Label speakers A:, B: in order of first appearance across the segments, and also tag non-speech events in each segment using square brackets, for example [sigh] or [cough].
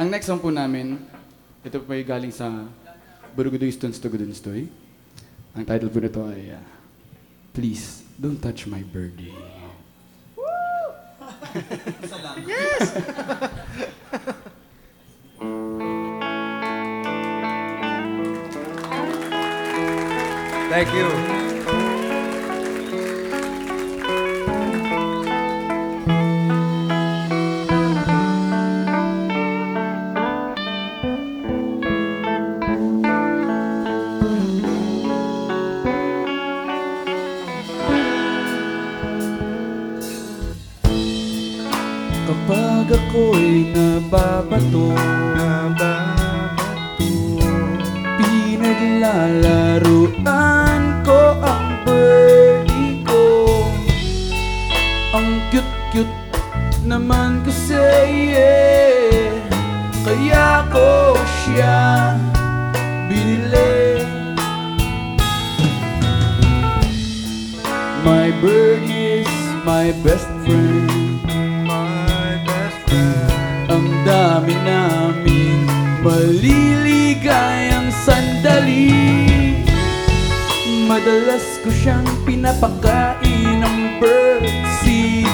A: Ang next song po namin, ito po ay galing sa Burugudoy Stones to Gudunstoy. Ang title po nito ay ah, Please, Don't Touch My Birdie.
B: Thank you.
A: Ako'y nababato, nababato. Pinaglalaruan ko ang birdie ko. Ang cute-cute naman kasi yeah. Kaya ko siya binili. My bird is my best friend sandali Madalas ko siyang pinapakain ng birdseed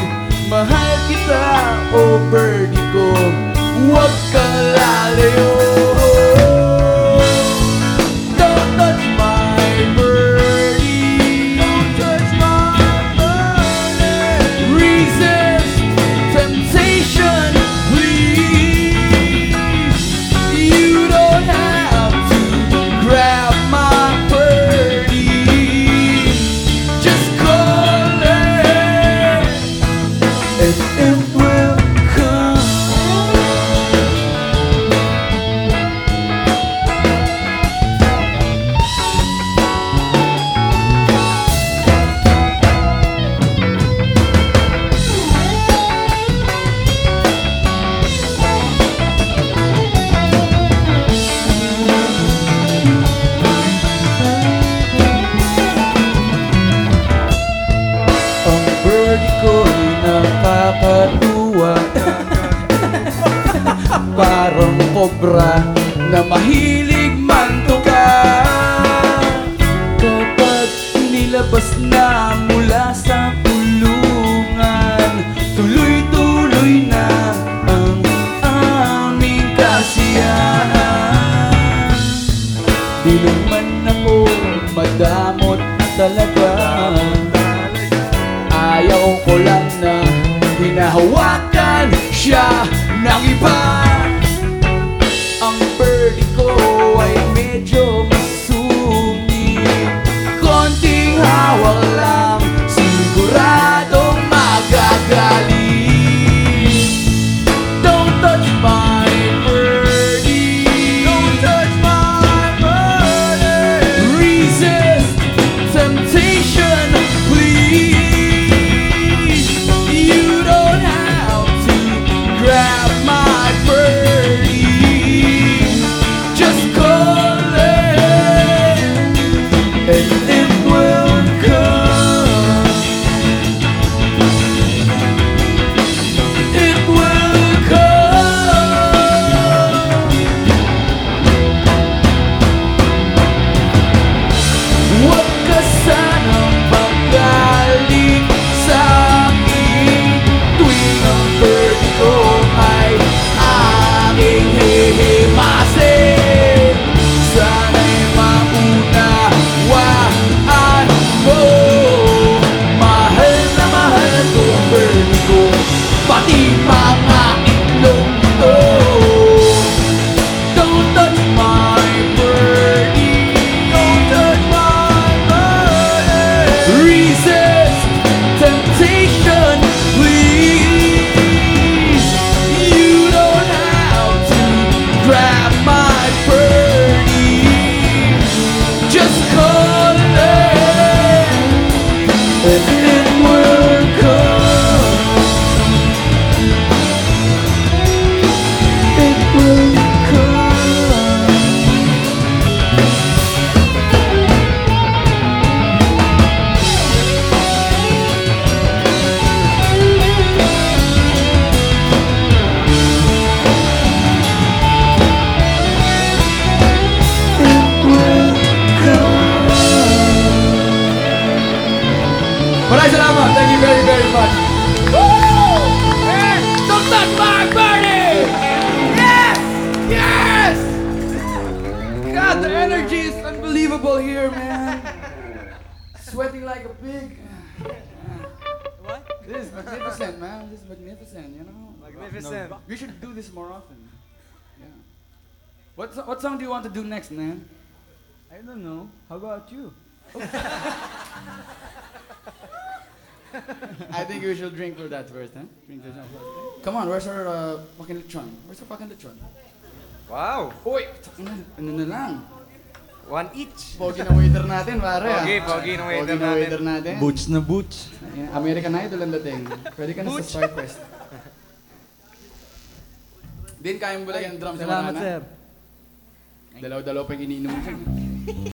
A: Mahal kita, o oh birdie ko. Huwag ka lalayo Kobra na mahilig mantuka Kapag nilabas na mula sa kulungan Tuloy-tuloy na ang aming kasiyahan. Di naman ako madamot talaga. Ayaw ko lang na hinahawakan siya ng iba ay medyo Three. on. Thank you very, very much. Yes. Don't touch my burning! Yes! Yes! God, the energy is unbelievable here, man. Sweating like a pig.
C: What?
A: This is magnificent, man. This is magnificent, you know?
C: Magnificent.
A: No, we should do this more often. Yeah. What, what song do you want to do next, man?
D: I don't know. How about you? [laughs]
A: I think we should drink for that first, huh? Drink for that first. Come on, where's our uh, fucking lechon? Where's our fucking lechon?
B: Wow!
A: Uy, ina, ano na lang?
B: One each.
A: Pogi na waiter natin, pare. ah.
B: Pogi, pogi na waiter
A: Pogi na
B: natin.
A: waiter natin.
D: Boots na boots.
A: Ayan, American Idol ang dating. Pwede ka na sa Star Quest. Din, kaya mo ba lagyan ng drum sa
D: Salamat,
A: banana?
D: sir.
A: Dalaw-dalaw pa yung iniinom mo dyan.